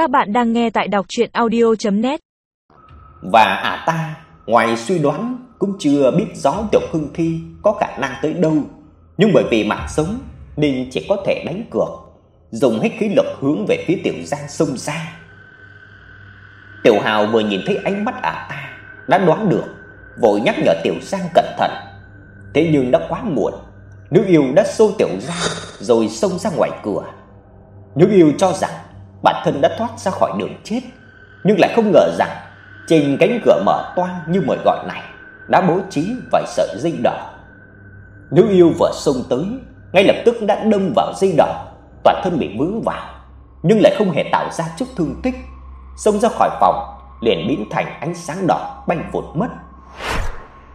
Các bạn đang nghe tại đọc audio net Và à ta, ngoài suy đoán cũng chưa biết rõ Tiểu Hưng Thi có khả năng tới đâu, nhưng bởi vì mạng sống nên chỉ có thể đánh cược, dùng hết khí lực hướng về phía Tiểu Giang xông ra. Tiểu Hào vừa nhìn thấy ánh mắt à ta, đã đoán được, vội nhắc nhở Tiểu Giang cẩn thận. Thế nhưng đã quá muộn, nữ yêu đã xô Tiểu Giang rồi xông ra ngoài cửa. Nữ yêu cho rằng bản thân đã thoát ra khỏi đường chết, nhưng lại không ngờ rằng trên cánh cửa mở toang như mời gọi này đã bố trí vài sợi dây đỏ. Nữ yêu vừa xông tới, ngay lập tức đã đâm vào dây đỏ, toàn thân bị vướng vào, nhưng lại không hề tạo ra chút thương tích. Xông ra khỏi phòng, liền biến thành ánh sáng đỏ bay vụt mất.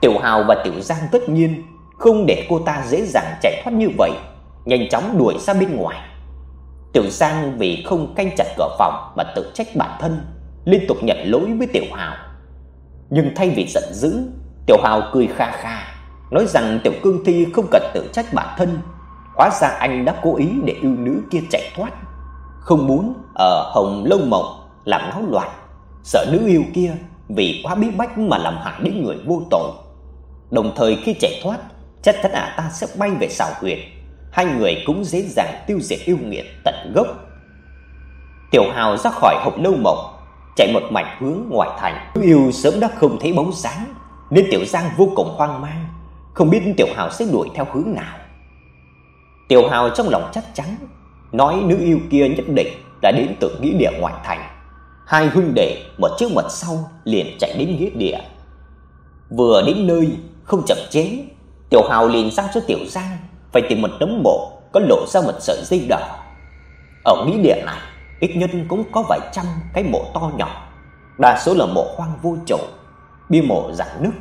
Tiểu Hào và Tiểu Giang tất nhiên không để cô ta dễ dàng chạy thoát như vậy, nhanh chóng đuổi ra bên ngoài. Tiểu Giang vì không canh chặt cửa phòng mà tự trách bản thân, liên tục nhận lỗi với Tiểu Hào. Nhưng thay vì giận dữ, Tiểu Hào cười kha kha, nói rằng Tiểu Cương Thi không cần tự trách bản thân, hóa ra anh đã cố ý để yêu nữ kia chạy thoát, không muốn ở Hồng Lâu Mộng làm náo loạn, sợ nữ yêu kia vì quá bí bách mà làm hại đến người vô tội. Đồng thời khi chạy thoát, chắc chắn ả ta sẽ bay về xảo huyệt hai người cũng dễ dàng tiêu diệt yêu nghiệt tận gốc. Tiểu Hào ra khỏi hộp lâu mộng, chạy một mạch hướng ngoại thành. Yêu sớm đã không thấy bóng dáng, nên Tiểu Giang vô cùng hoang mang, không biết Tiểu Hào sẽ đuổi theo hướng nào. Tiểu Hào trong lòng chắc chắn, nói nữ yêu kia nhất định đã đến từ nghĩa địa ngoại thành. Hai huynh đệ một trước một sau liền chạy đến nghĩa địa. Vừa đến nơi, không chậm chế, Tiểu Hào liền sang cho Tiểu Giang phải tìm một tấm mộ có lộ ra một sợi dây đỏ. Ở nghĩa địa này, ít nhất cũng có vài trăm cái mộ to nhỏ, đa số là mộ hoang vô chủ, bia mộ rạn nứt,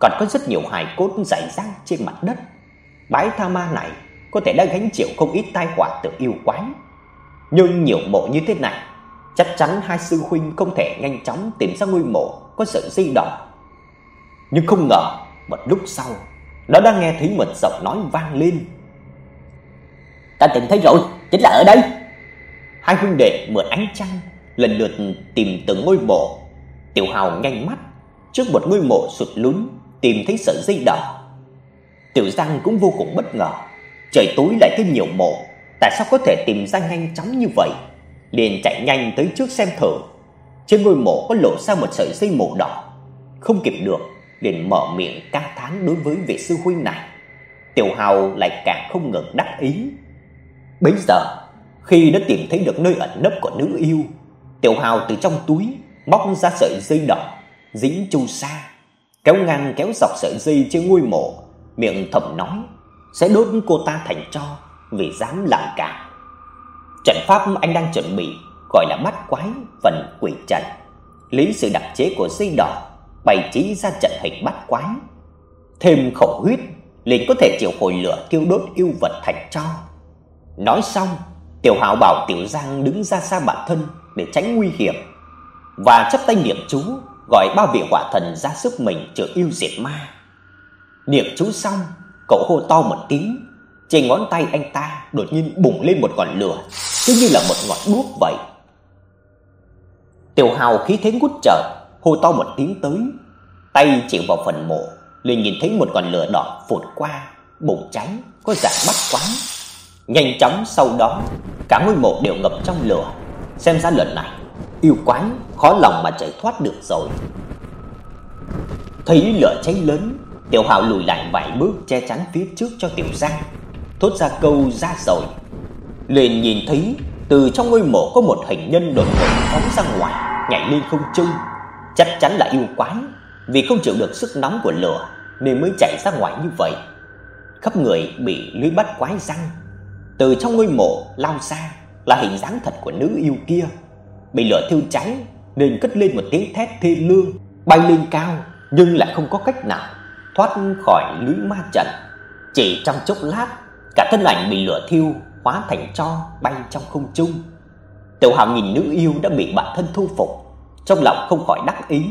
còn có rất nhiều hài cốt rải rác trên mặt đất. Bãi tha ma này có thể đã gánh chịu không ít tai họa từ yêu quái. Nhưng nhiều mộ như thế này, chắc chắn hai sư huynh không thể nhanh chóng tìm ra ngôi mộ có sợi dây đỏ. Nhưng không ngờ, một lúc sau, nó đã nghe thấy một giọng nói vang lên. Ta tìm thấy rồi, chính là ở đây. Hai huynh đệ mượn ánh trăng lần lượt tìm từng ngôi mộ. Tiểu Hào nhanh mắt, trước một ngôi mộ sụt lún tìm thấy sợi dây đỏ. Tiểu Giang cũng vô cùng bất ngờ, trời tối lại thêm nhiều mộ, tại sao có thể tìm ra nhanh chóng như vậy? Liền chạy nhanh tới trước xem thử. Trên ngôi mộ có lộ ra một sợi dây màu đỏ, không kịp được định mở miệng ca thán đối với vị sư huynh này. Tiểu Hào lại càng không ngừng đắc ý. Bấy giờ, khi đã tìm thấy được nơi ẩn nấp của nữ yêu, Tiểu Hào từ trong túi móc ra sợi dây đỏ dính chu sa, kéo ngang kéo dọc sợi dây trên ngôi mộ, miệng thầm nói sẽ đốt cô ta thành tro vì dám làm cản. Trận pháp anh đang chuẩn bị gọi là mắt quái phần quỷ trận, lấy sự đặc chế của dây đỏ bày trí ra trận hình bắt quái. Thêm khẩu huyết liền có thể triệu hồi lửa thiêu đốt yêu vật thành tro. Nói xong, Tiểu Hạo bảo Tiểu Giang đứng ra xa bản thân để tránh nguy hiểm và chấp tay niệm chú gọi ba vị hỏa thần ra sức mình chữa yêu diệt ma. Niệm chú xong, cậu hô to một tiếng, trên ngón tay anh ta đột nhiên bùng lên một ngọn lửa, cứ như là một ngọn đuốc vậy. Tiểu Hào khí thế ngút trời, hô to một tiếng tới, tay chỉ vào phần mộ, liền nhìn thấy một ngọn lửa đỏ phụt qua, bùng cháy, có dạng bắt quái. Nhanh chóng sau đó, cả ngôi mộ đều ngập trong lửa. Xem ra lần này, yêu quái khó lòng mà chạy thoát được rồi. Thấy lửa cháy lớn, Tiểu Hạo lùi lại vài bước che chắn phía trước cho Tiểu Giang, thốt ra câu ra rồi. Liền nhìn thấy từ trong ngôi mộ có một hình nhân đột ngột phóng ra ngoài, nhảy lên không trung, chắc chắn là yêu quái, vì không chịu được sức nóng của lửa nên mới chạy ra ngoài như vậy. Khắp người bị lưới bắt quái răng. Từ trong ngôi mộ lao ra là hình dáng thật của nữ yêu kia, bị lửa thiêu cháy nên cất lên một tiếng thét thê lương, bay lên cao nhưng lại không có cách nào thoát khỏi lưới ma trận. Chỉ trong chốc lát, cả thân ảnh bị lửa thiêu hóa thành tro bay trong không trung. Tiểu Hạo nhìn nữ yêu đã bị bản thân thu phục, trong lòng không khỏi đắc ý,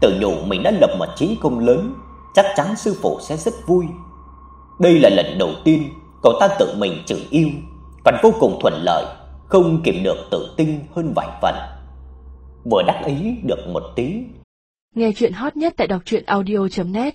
tự nhủ mình đã lập một chiến công lớn, chắc chắn sư phụ sẽ rất vui. Đây là lần đầu tiên cậu ta tự mình trừ yêu, còn vô cùng thuận lợi, không kiềm được tự tin hơn vài phần. Vừa đắc ý được một tí, Nghe chuyện hot nhất tại đọc truyện audio net